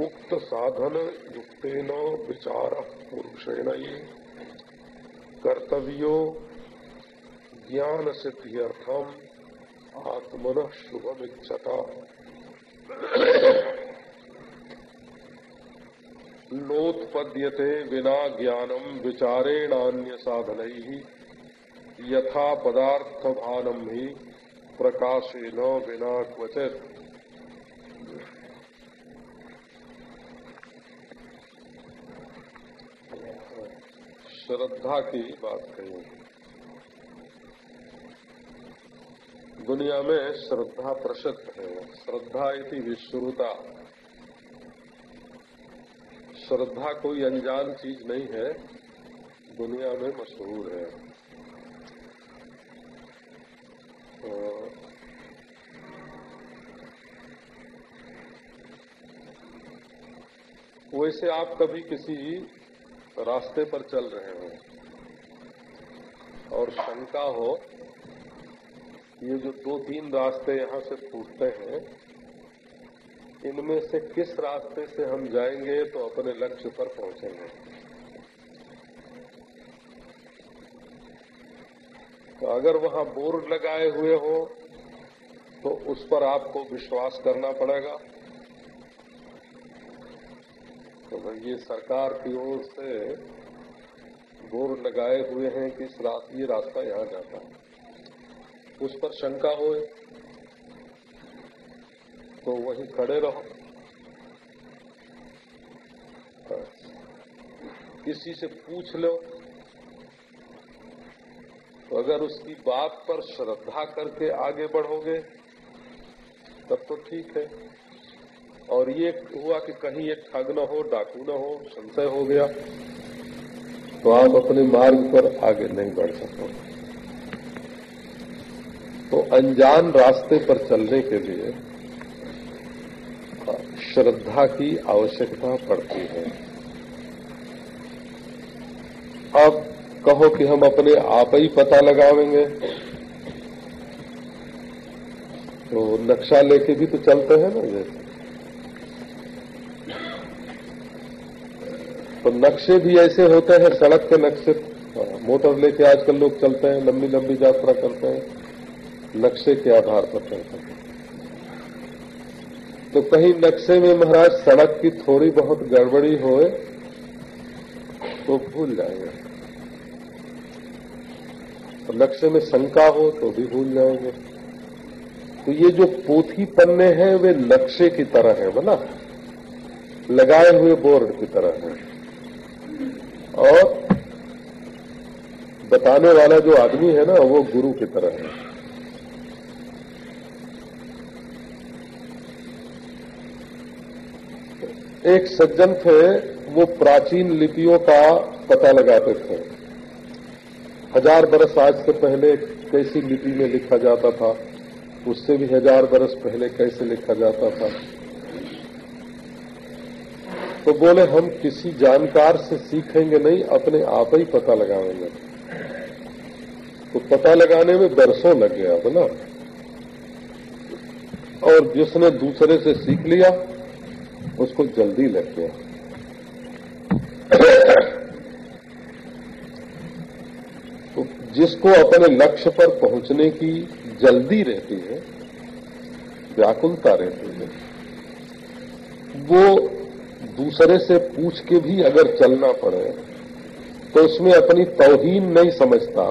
उक्त साधन युक्तेन विचार पुरुषेण कर्तव्यो ज्ञान सिद्ध्यर्थम आत्मन शुभ शुभमिच्छता। नोत्पद्यते विना ज्ञानम विचारेणान्य साधन यथा पदार्थ भानम ही प्रकाशेन बिना क्वचित। श्रद्धा की बात कही दुनिया में श्रद्धा प्रसिद्ध है। श्रद्धा इति विश्रुता। श्रद्धा कोई अनजान चीज़ नहीं है। दुनिया में मशहूर है। वैसे आप कभी किसी रास्ते पर चल रहे हो और शंका हो, ये जो दो तीन रास्ते यहाँ से फूटते हैं, इनमें से किस रास्ते से हम जाएँगे तो अपने लक्ष्य पर पहुँचेंगे? तो अगर वहाँ बोर्ड लगाए हुए हो तो उस पर आपको विश्वास करना पड़ेगा। तो ये सरकार की ओर से बोर्ड लगाए हुए हैं कि इस रात, ये रास्ता यहाँ जाता है। उस पर शंका होए तो वहीं खड़े रहो। किसी से पूछ लो। तो अगर उसकी बात पर श्रद्धा करके आगे बढ़ोगे, तब तो ठीक है। और ये हुआ कि कहीं एक ठग न हो, डाकू न हो, संशय हो गया तो आप अपने मार्ग पर आगे नहीं बढ़ सकोगे तो अनजान रास्ते पर चलने के लिए श्रद्धा की आवश्यकता पड़ती है। अब कहो कि हम अपने आप ही पता लगावेंगे। तो नक्शा लेके भी तो चलते हैं ना जैसे तो नक्शे भी ऐसे होते हैं, सड़क के नक्शे मोटर लेके आजकल लोग चलते हैं लंबी लंबी यात्रा करते हैं, नक्शे के आधार पर चलते हैं। तो कहीं नक्शे में महाराज सड़क की थोड़ी बहुत गड़बड़ी होए तो भूल जाएँगे। तो नक्शे में शंका हो तो भी भूल जाएँगे। तो ये जो पोथी पन्ने हैं, वे नक्शे की तरह है बोला लगाए हुए बोर्ड की तरह है। और बताने वाला जो आदमी है ना, वो गुरु की तरह है। एक सज्जन थे, वो प्राचीन लिपियों का पता लगाते थे। हज़ार बरस आज से पहले कैसी लिपि में लिखा जाता था, उससे भी हज़ार बरस पहले कैसे लिखा जाता था। तो बोले, हम किसी जानकार से सीखेंगे नहीं, अपने आप ही पता लगाएँगे। तो पता लगाने में बरसों लग गया बोला और जिसने दूसरे से सीख लिया, उसको जल्दी लग गया। तो जिसको अपने लक्ष्य पर पहुँचने की जल्दी रहती है, व्याकुलता रहती है, वो दूसरे से पूछ के भी अगर चलना पड़े तो उसमें अपनी तोहीन नहीं समझता।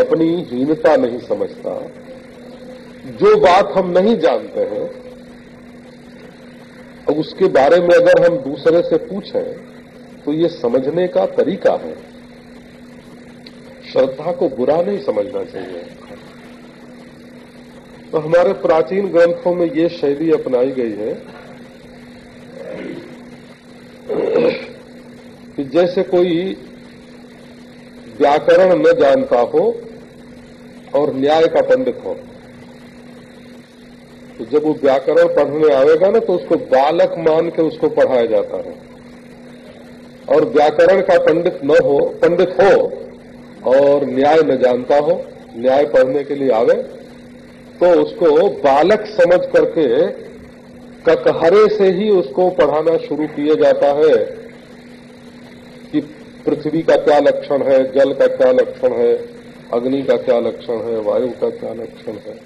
अपनी हीनता नहीं समझता। जो बात हम नहीं जानते हैं, अब उसके बारे में अगर हम दूसरे से पूछें तो ये समझने का तरीका है। श्रद्धा को बुरा नहीं समझना चाहिए। तो हमारे प्राचीन ग्रंथों में ये शैली अपनाई गई है कि जैसे कोई व्याकरण न जानता हो और न्याय का पंडित हो तो जब वो व्याकरण पढ़ने आएगा ना तो उसको बालक मान के उसको पढ़ाया जाता है। और व्याकरण का पंडित न हो, पंडित हो और न्याय न जानता हो, न्याय पढ़ने के लिए आवे तो उसको बालक समझ करके ककहरे से ही उसको पढ़ाना शुरू किया जाता है कि पृथ्वी का क्या लक्षण है, जल का क्या लक्षण है, अग्नि का क्या लक्षण है, वायु का क्या लक्षण है।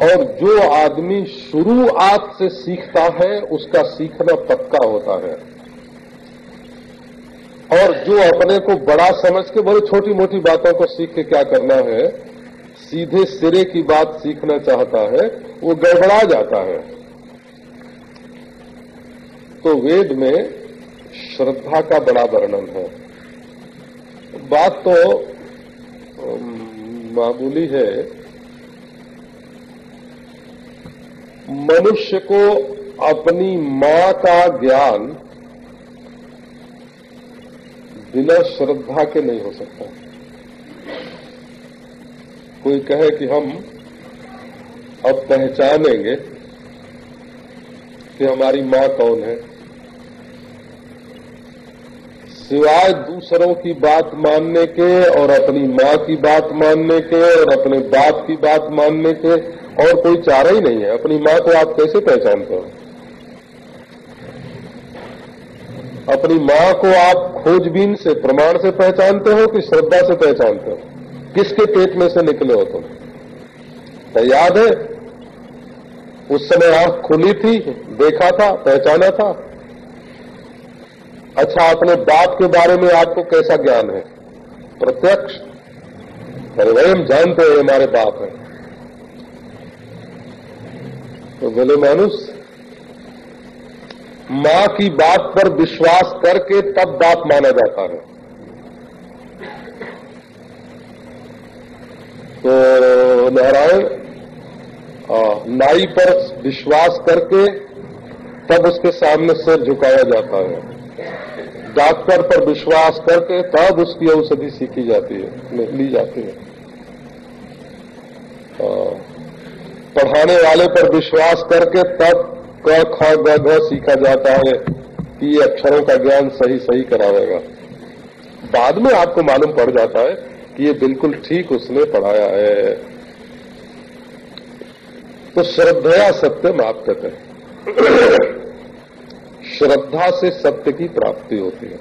और जो आदमी शुरुआत से सीखता है, उसका सीखना पक्का होता है। और जो अपने को बड़ा समझ के बड़ी छोटी मोटी बातों को सीख के क्या करना है सीधे सिरे की बात सीखना चाहता है, वो गड़बड़ा जाता है। तो वेद में श्रद्धा का बड़ा वर्णन है। बात तो मामूली है। मनुष्य को अपनी माँ का ज्ञान बिना श्रद्धा के नहीं हो सकता। कोई कहे कि हम अब पहचानेंगे कि हमारी माँ कौन है। सिवाय दूसरों की बात मानने के और अपनी माँ की बात मानने के और अपने बाप की बात मानने के, और कोई चारा ही नहीं है। अपनी माँ को आप कैसे पहचानते हो? अपनी माँ को आप खोजबीन से, प्रमाण से पहचानते हो कि श्रद्धा से पहचानते हो? किसके पेट में से निकले हो तुम? तो याद है, उस समय आँख खुली थी, देखा था, पहचाना था। अच्छा अपने बाप के बारे में आपको कैसा ज्ञान है? प्रत्यक्ष। अरे वही हम जानते हैं, हमारे बाप है। तो बोले, मानुष, माँ की बात पर विश्वास करके तब बाप माना जाता है। तो नारायण नाई पर विश्वास करके तब उसके सामने सिर झुकाया जाता है। डॉक्टर पर विश्वास करके तब उसकी औषधि सीखी जाती है, ली जाती है। पढ़ाने वाले पर विश्वास करके तब क, ख, ग सीखा जाता है कि ये अक्षरों का ज्ञान सही सही करावेगा बाद में आपको मालूम पड़ जाता है ये बिल्कुल ठीक उसने पढ़ाया है। तो श्रद्धया सत्य माप कहते हैं श्रद्धा से सत्य की प्राप्ति होती है।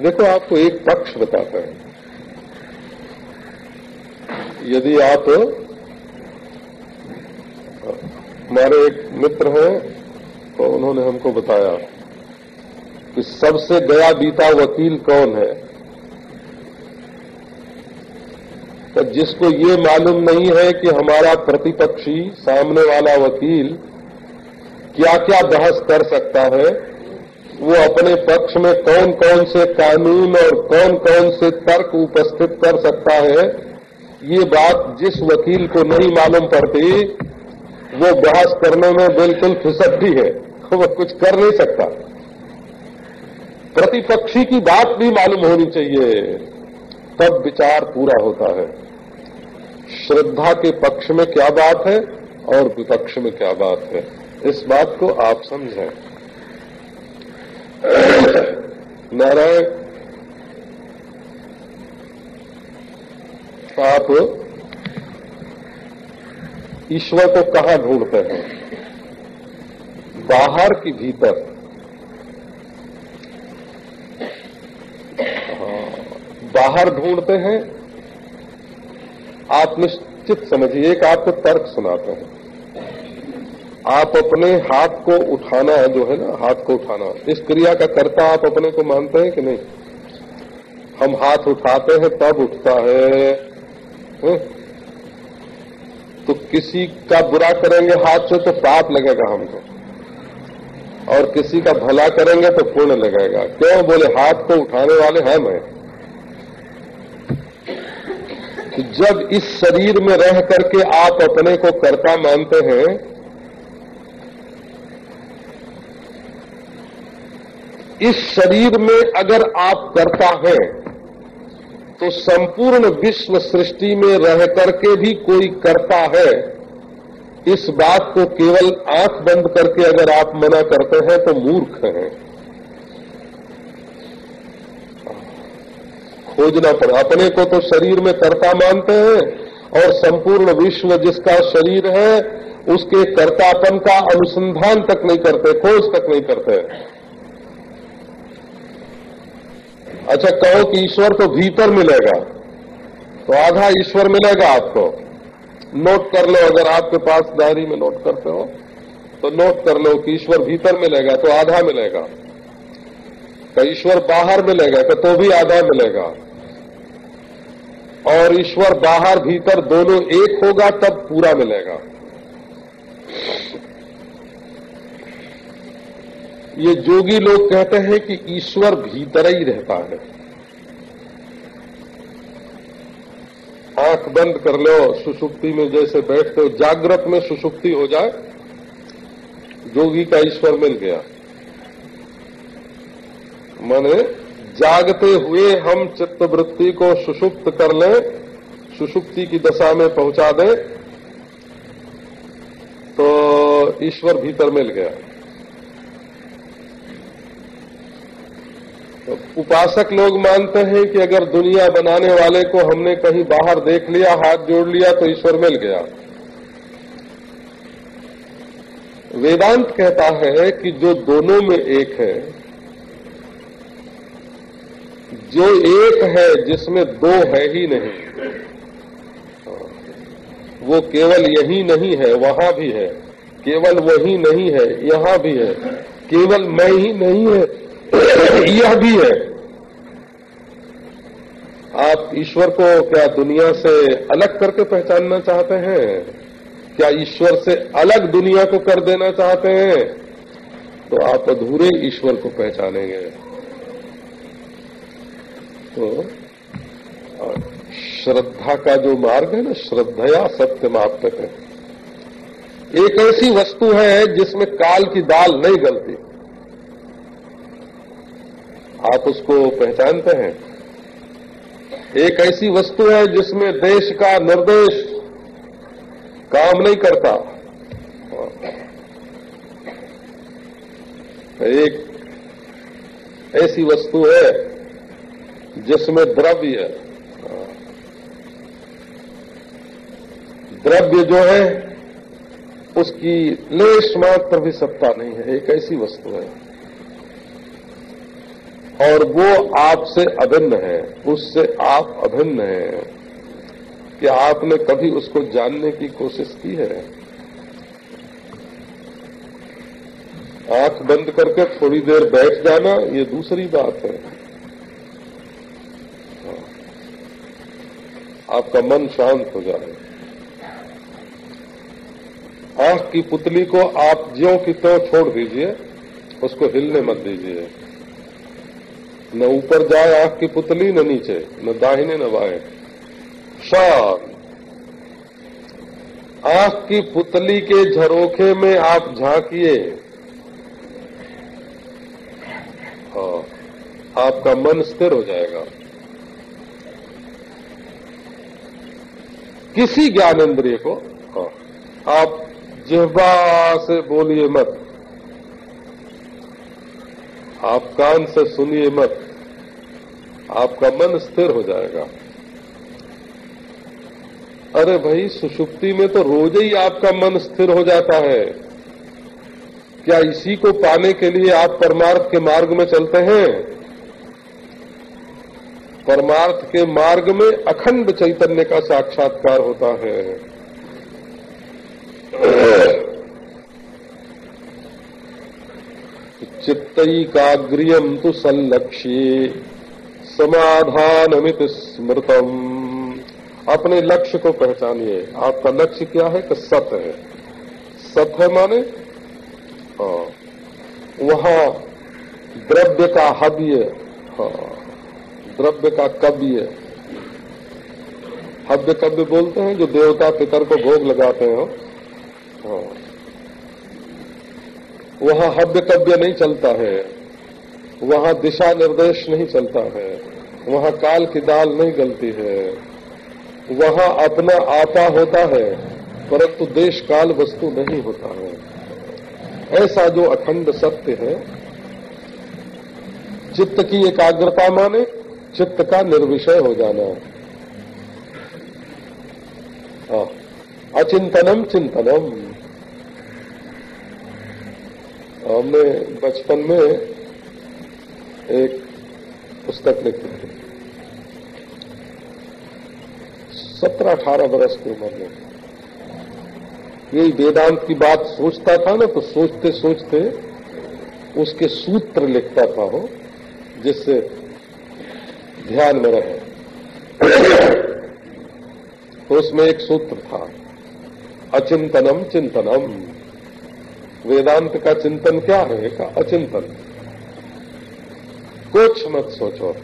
देखो, आपको एक पक्ष बताता है। यदि आप, हमारे एक मित्र हैं तो उन्होंने हमको बताया कि सबसे गया बीता वकील कौन है? तो जिसको ये मालूम नहीं है कि हमारा प्रतिपक्षी, सामने वाला वकील क्या क्या बहस कर सकता है, वो अपने पक्ष में कौन कौन से कानून और कौन कौन से तर्क उपस्थित कर सकता है, ये बात जिस वकील को नहीं मालूम पड़ती, वो बहस करने में बिल्कुल फिसकती है, वो कुछ कर नहीं सकता। प्रतिपक्षी की बात भी मालूम होनी चाहिए, तब विचार पूरा होता है। श्रद्धा के पक्ष में क्या बात है और विपक्ष में क्या बात है? इस बात को आप समझें। नारायण आप ईश्वर को कहाँ ढूंढते हैं? बाहर की भीतर। हाँ, बाहर ढूंढते हैं आप निश्चित समझिए एक आपको तर्क सुनाते हैं। आप अपने हाथ को उठाना जो है ना हाथ को उठाना। इस क्रिया का कर्ता आप अपने को मानते हैं कि नहीं? हम हाथ उठाते हैं तब उठता है, है? तो किसी का बुरा करेंगे हाथ से तो पाप लगेगा हमको। और किसी का भला करेंगे तो पुण्य लगेगा। क्यों बोले हाथ को उठाने वाले हैं कि जब इस शरीर में रह करके आप अपने को कर्ता मानते हैं, इस शरीर में अगर आप करता हैं तो संपूर्ण विश्व सृष्टि में रह करके भी कोई करता है। इस बात को केवल आँख बंद करके अगर आप मना करते हैं तो मूर्ख हैं। खोजना पड़ा, अपने को तो शरीर में कर्ता मानते हैं, और संपूर्ण विश्व जिसका शरीर है, उसके कर्तापन का अनुसंधान तक नहीं करते, खोज तक नहीं करते। अच्छा कहो कि ईश्वर तो भीतर मिलेगा तो आधा ईश्वर मिलेगा आपको। नोट कर लो, अगर आपके पास डायरी में नोट करते हो तो नोट कर लो कि ईश्वर भीतर मिलेगा तो आधा मिलेगा। तो ईश्वर बाहर मिलेगा तो भी आधा मिलेगा। और ईश्वर बाहर भीतर दोनों एक होगा, तब पूरा मिलेगा। ये जोगी लोग कहते हैं कि ईश्वर भीतर ही रहता है। आँख बंद कर लो, सुसुप्ति में जैसे बैठते हो, जागृत में सुसुप्ति हो जाए, जोगी का ईश्वर मिल गया। माने जागते हुए हम चित्तवृत्ति को सुषुप्त कर लें, सुषुप्ति की दशा में पहुँचा दें तो ईश्वर भीतर मिल गया। तो उपासक लोग मानते हैं कि अगर दुनिया बनाने वाले को हमने कहीं बाहर देख लिया, हाथ जोड़ लिया तो ईश्वर मिल गया। वेदांत कहता है कि जो दोनों में एक है जो एक है, जिसमें दो है ही नहीं। वो केवल यही नहीं है, वहाँ भी है। केवल वही नहीं है, यहाँ भी है। केवल मैं ही नहीं है, यह भी है। आप ईश्वर को क्या दुनिया से अलग करके पहचानना चाहते हैं? क्या ईश्वर से अलग दुनिया को कर देना चाहते हैं? तो आप अधूरे ईश्वर को पहचानेंगे। तो श्रद्धा का जो मार्ग है ना, श्रद्धया सत्य मापते है। एक ऐसी वस्तु है जिसमें काल की दाल नहीं गलती। आप उसको पहचानते हैं। एक ऐसी वस्तु है जिसमें देश का निर्देश काम नहीं करता। एक ऐसी वस्तु है जिसमें द्रव्य द्रव्य जो है, उसकी लेश मात्र भी सत्ता नहीं है, एक ऐसी वस्तु है। और वो आपसे अभिन्न है, उससे आप अभिन्न है। कि आपने कभी उसको जानने की कोशिश की है? आँख बंद करके थोड़ी देर बैठ जाना, ये दूसरी बात है। आपका मन शांत हो जाए। आँख की पुतली को आप ज्यो की त्यों छोड़ दीजिए उसको हिलने मत दीजिए। न ऊपर जाए आँख की पुतली न नीचे न दाहिने न बाएँ। शांत। आँख की पुतली के झरोखे में आप झांकिए। हाँ, आपका मन स्थिर हो जाएगा। किसी ज्ञान इंद्रिय को आप जिहबा से बोलिए मत। आप कान से सुनिए मत। आपका मन स्थिर हो जाएगा। अरे भाई, सुषुप्ति में तो रोज ही आपका मन स्थिर हो जाता है। क्या इसी को पाने के लिए आप परमार्थ के मार्ग में चलते हैं? परमार्थ के मार्ग में अखंड चैतन्य का साक्षात्कार होता है। चित्तकाग्रियम तो संलक्ष्य समाधानमित स्मृतम। अपने लक्ष्य को पहचानिए। आपका लक्ष्य क्या है? कि सत है। सत है माने? हाँ। वहाँ द्रव्य का हव्य। हाँ। द्रव्य का कव्य हव्य कव्य बोलते हैं, जो देवता पितर को भोग लगाते हैं। हाँ। वहाँ हव्य कव्य नहीं चलता है। वहाँ दिशा निर्देश नहीं चलता है। वहाँ काल की दाल नहीं गलती है। वहाँ अपना आपा होता है, परंतु देश काल वस्तु नहीं होता है। ऐसा जो अखंड सत्य है, चित्त की एकाग्रता माने चित्त का निर्विषय हो जाना। अचिंतनम चिंतनम। हमने बचपन में एक पुस्तक लिखी थी। सत्रह अठारह वर्ष की उम्र में। यही वेदांत की बात सोचता था ना तो सोचते सोचते उसके सूत्र लिखता था हो जिससे ध्यान में रहे। उसमें एक सूत्र था, अचिंतनम चिंतनम। वेदांत का चिंतन क्या का? अचिंतन। कुछ मत सोचो।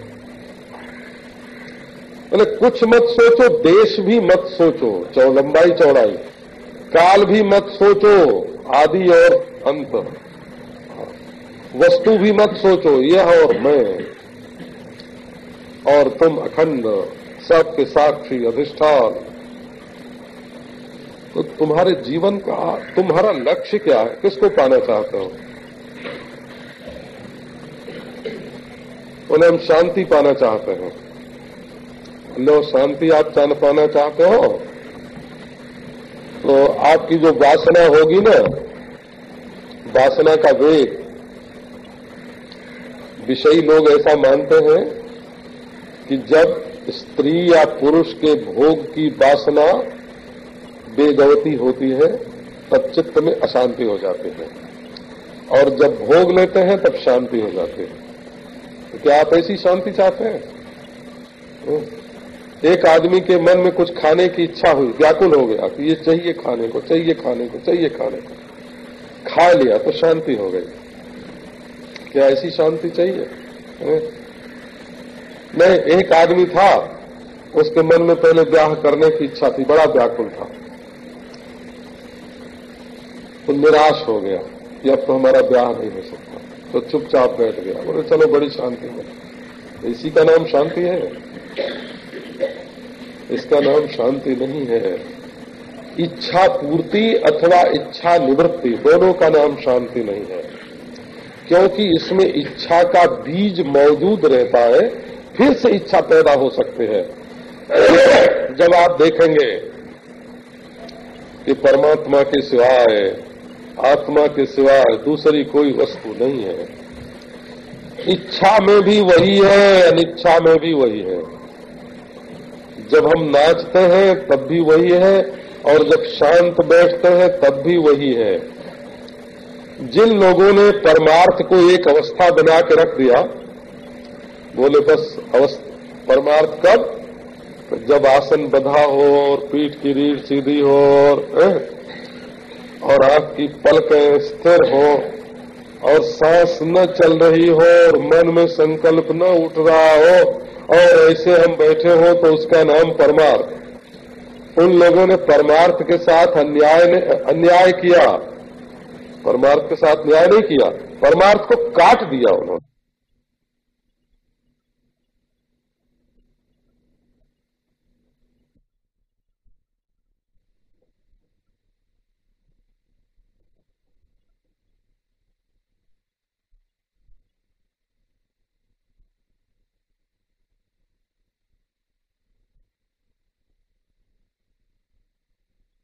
बोले कुछ मत सोचो, देश भी मत सोचो चौ लंबाई चौड़ाई। काल भी मत सोचो, आदि और अंत। वस्तु भी मत सोचो, यह और मैं। और तुम अखंड सबके साक्षी, अधिष्ठान। तो तुम्हारे जीवन का, तुम्हारा लक्ष्य क्या है? किसको पाना चाहते हो? उन्हें हम शांति पाना चाहते हैं। लो, शांति आप पाना चाहते हो? तो आपकी जो वासना होगी ना, वासना का वेग। विषयी लोग ऐसा मानते हैं कि जब स्त्री या पुरुष के भोग की वासना बेगवती होती है, तब चित्त में अशांति हो जाती है। और जब भोग लेते हैं, तब शांति हो जाती है। तो क्या आप ऐसी शांति चाहते हैं? हम्म। एक आदमी के मन में कुछ खाने की इच्छा हुई, व्याकुल हो गया कि ये चाहिए खाने को, चाहिए खाने को, चाहिए खाने को। खा लिया तो शांति हो गई। क्या ऐसी शांति चाहिए? नहीं, एक आदमी था, उसके मन में पहले ब्याह करने की इच्छा थी, बड़ा व्याकुल था। तो निराश हो गया कि अब तो हमारा ब्याह नहीं हो सकता। तो चुपचाप बैठ गया। बोले, चलो, बड़ी शांति है। इसी का नाम शांति है। इसका नाम शांति नहीं है। इच्छा पूर्ति अथवा इच्छा निवृत्ति, दोनों का नाम शांति नहीं है। क्योंकि इसमें इच्छा का बीज मौजूद रहता है फिर से इच्छा पैदा हो सकते हैं। जब आप देखेंगे कि परमात्मा के सिवाय, आत्मा के सिवाय दूसरी कोई वस्तु नहीं है। इच्छा में भी वही है, अनिच्छा में भी वही है। जब हम नाचते हैं, तब भी वही है, और जब शांत बैठते हैं, तब भी वही है। जिन लोगों ने परमार्थ को एक अवस्था बना के रख दिया बोले, बस अवस्थ परमार्थ कब जब आसन बधा हो और पीठ की रीढ़ सीधी हो और और आपकी पलकें स्थिर हो और सांस न चल रही हो और मन में संकल्प न उठ रहा हो और ऐसे हम बैठे हो तो उसका नाम परमार्थ। उन लोगों ने परमार्थ के साथ अन्याय ने, अन्याय किया। परमार्थ के साथ न्याय नहीं किया। परमार्थ को काट दिया उन्होंने।